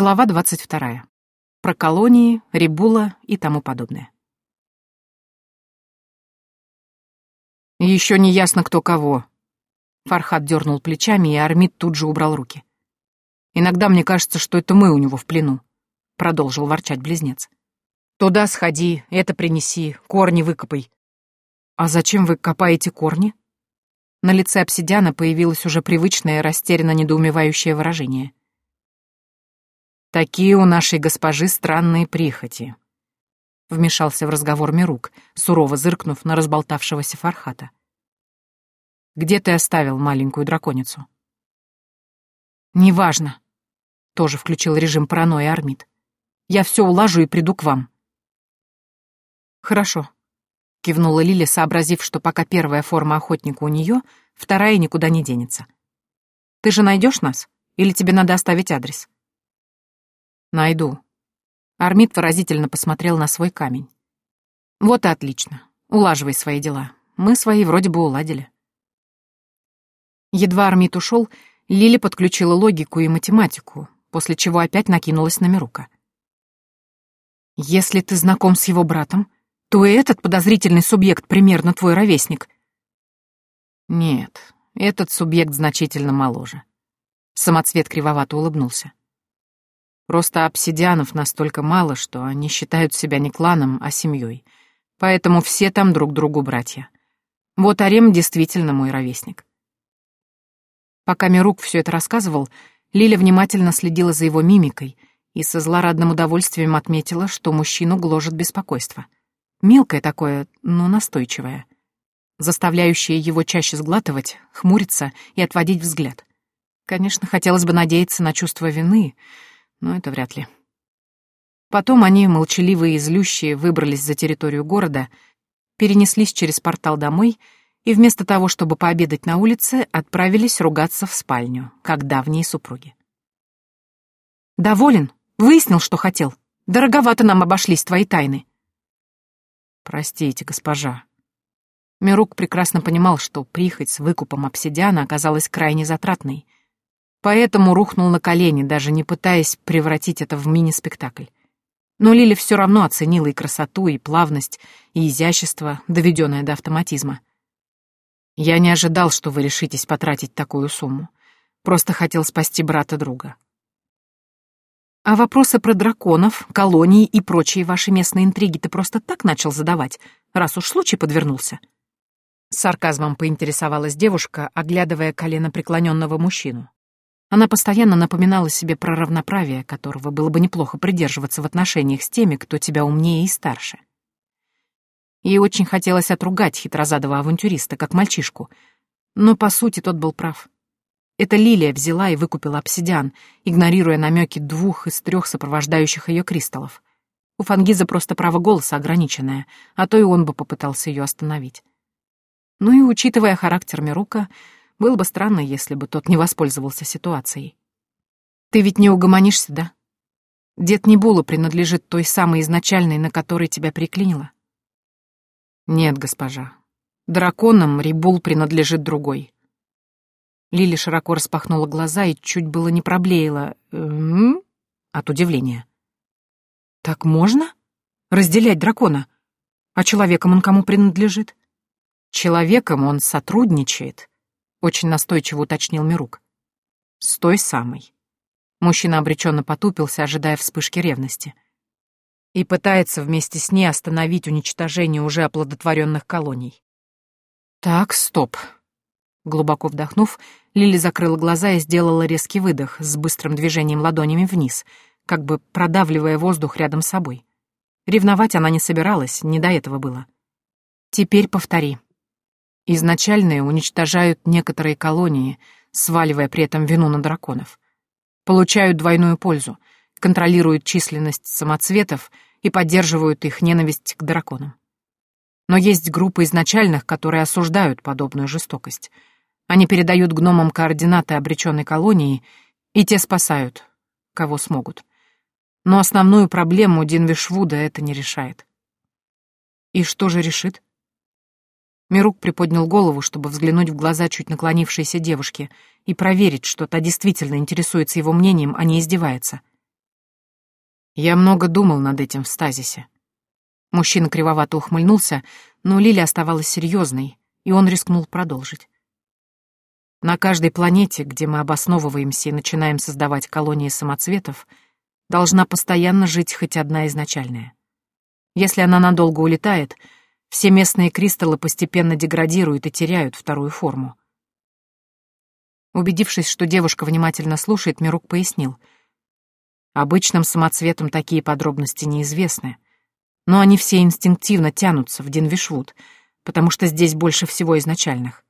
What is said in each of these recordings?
Глава 22. Про колонии, Рибула и тому подобное. Еще не ясно, кто кого. Фархат дернул плечами, и Армид тут же убрал руки. Иногда мне кажется, что это мы у него в плену, продолжил ворчать близнец. Туда сходи, это принеси, корни выкопай. А зачем вы копаете корни? На лице обсидиана появилось уже привычное растерянно недоумевающее выражение. Такие у нашей госпожи странные прихоти. Вмешался в разговор Мирук, сурово зыркнув на разболтавшегося Фархата. Где ты оставил маленькую драконицу? Неважно. Тоже включил режим паранойи Армид. Я все улажу и приду к вам. Хорошо. Кивнула Лили, сообразив, что пока первая форма охотника у нее, вторая никуда не денется. Ты же найдешь нас? Или тебе надо оставить адрес? Найду. Армид выразительно посмотрел на свой камень. Вот и отлично. Улаживай свои дела. Мы свои вроде бы уладили. Едва Армид ушел, Лили подключила логику и математику, после чего опять накинулась на Мирука. «Если ты знаком с его братом, то и этот подозрительный субъект примерно твой ровесник». «Нет, этот субъект значительно моложе». Самоцвет кривовато улыбнулся. Просто обсидианов настолько мало, что они считают себя не кланом, а семьей. Поэтому все там друг другу братья. Вот Арем действительно мой ровесник. Пока Мирук все это рассказывал, Лиля внимательно следила за его мимикой и со злорадным удовольствием отметила, что мужчину гложет беспокойство. Мелкое такое, но настойчивое, заставляющее его чаще сглатывать, хмуриться и отводить взгляд. Конечно, хотелось бы надеяться на чувство вины — но это вряд ли. Потом они, молчаливые и злющие, выбрались за территорию города, перенеслись через портал домой и вместо того, чтобы пообедать на улице, отправились ругаться в спальню, как давние супруги. «Доволен? Выяснил, что хотел. Дороговато нам обошлись твои тайны». «Простите, госпожа». Мирук прекрасно понимал, что прихоть с выкупом обсидиана оказалась крайне затратной — Поэтому рухнул на колени, даже не пытаясь превратить это в мини-спектакль. Но Лили все равно оценила и красоту, и плавность, и изящество, доведенное до автоматизма. «Я не ожидал, что вы решитесь потратить такую сумму. Просто хотел спасти брата друга». «А вопросы про драконов, колонии и прочие ваши местные интриги ты просто так начал задавать, раз уж случай подвернулся?» С сарказмом поинтересовалась девушка, оглядывая колено преклоненного мужчину. Она постоянно напоминала себе про равноправие, которого было бы неплохо придерживаться в отношениях с теми, кто тебя умнее и старше. Ей очень хотелось отругать хитрозадого авантюриста, как мальчишку, но, по сути, тот был прав. Это Лилия взяла и выкупила обсидиан, игнорируя намеки двух из трех сопровождающих ее кристаллов. У Фангиза просто право голоса ограниченное, а то и он бы попытался ее остановить. Ну и, учитывая характер Мирука, было бы странно, если бы тот не воспользовался ситуацией. Ты ведь не угомонишься, да? Дед Небула принадлежит той самой изначальной, на которой тебя приклинило? Нет, госпожа. Драконам Рибул принадлежит другой. Лили широко распахнула глаза и чуть было не проблеяла. «М-м-м?» от удивления. «Так можно? Разделять дракона? А человеком он кому принадлежит?» «Человеком он сотрудничает — очень настойчиво уточнил Мирук. «С той самой». Мужчина обреченно потупился, ожидая вспышки ревности. И пытается вместе с ней остановить уничтожение уже оплодотворенных колоний. «Так, стоп». Глубоко вдохнув, Лили закрыла глаза и сделала резкий выдох с быстрым движением ладонями вниз, как бы продавливая воздух рядом с собой. Ревновать она не собиралась, не до этого было. «Теперь повтори», Изначальные уничтожают некоторые колонии, сваливая при этом вину на драконов. Получают двойную пользу, контролируют численность самоцветов и поддерживают их ненависть к драконам. Но есть группы изначальных, которые осуждают подобную жестокость. Они передают гномам координаты обреченной колонии, и те спасают, кого смогут. Но основную проблему Динвишвуда это не решает. И что же решит? Мирук приподнял голову, чтобы взглянуть в глаза чуть наклонившейся девушки и проверить, что та действительно интересуется его мнением, а не издевается. Я много думал над этим в стазисе. Мужчина кривовато ухмыльнулся, но Лили оставалась серьезной, и он рискнул продолжить. На каждой планете, где мы обосновываемся и начинаем создавать колонии самоцветов, должна постоянно жить хоть одна изначальная. Если она надолго улетает, все местные кристаллы постепенно деградируют и теряют вторую форму. Убедившись, что девушка внимательно слушает, Мирук пояснил. Обычным самоцветам такие подробности неизвестны, но они все инстинктивно тянутся в Динвишвуд, потому что здесь больше всего изначальных.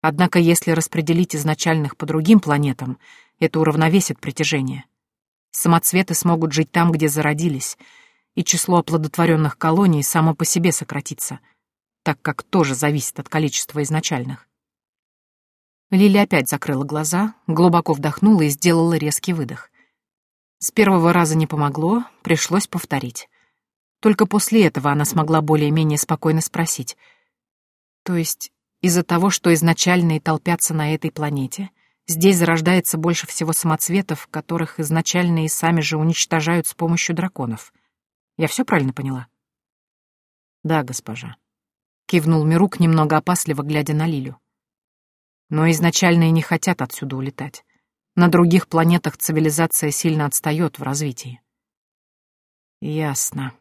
Однако если распределить изначальных по другим планетам, это уравновесит притяжение. Самоцветы смогут жить там, где зародились, и число оплодотворенных колоний само по себе сократится, так как тоже зависит от количества изначальных. Лили опять закрыла глаза, глубоко вдохнула и сделала резкий выдох. С первого раза не помогло, пришлось повторить. Только после этого она смогла более-менее спокойно спросить. То есть из-за того, что изначальные толпятся на этой планете, здесь зарождается больше всего самоцветов, которых изначальные сами же уничтожают с помощью драконов. Я все правильно поняла? Да, госпожа. Кивнул Мирук, немного опасливо глядя на Лилю. Но изначальные не хотят отсюда улетать. На других планетах цивилизация сильно отстает в развитии. Ясно.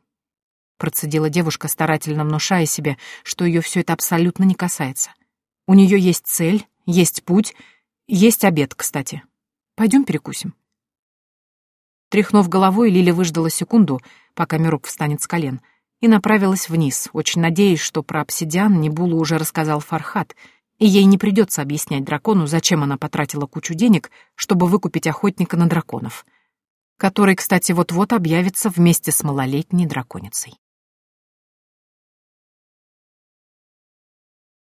Процедила девушка, старательно внушая себе, что ее все это абсолютно не касается. У нее есть цель, есть путь, есть обед, кстати. Пойдем перекусим. Тряхнув головой, Лиля выждала секунду, пока Мирук встанет с колен, и направилась вниз, очень надеясь, что про обсидиан Небулу уже рассказал Фархат, и ей не придется объяснять дракону, зачем она потратила кучу денег, чтобы выкупить охотника на драконов, который, кстати, вот-вот объявится вместе с малолетней драконицей.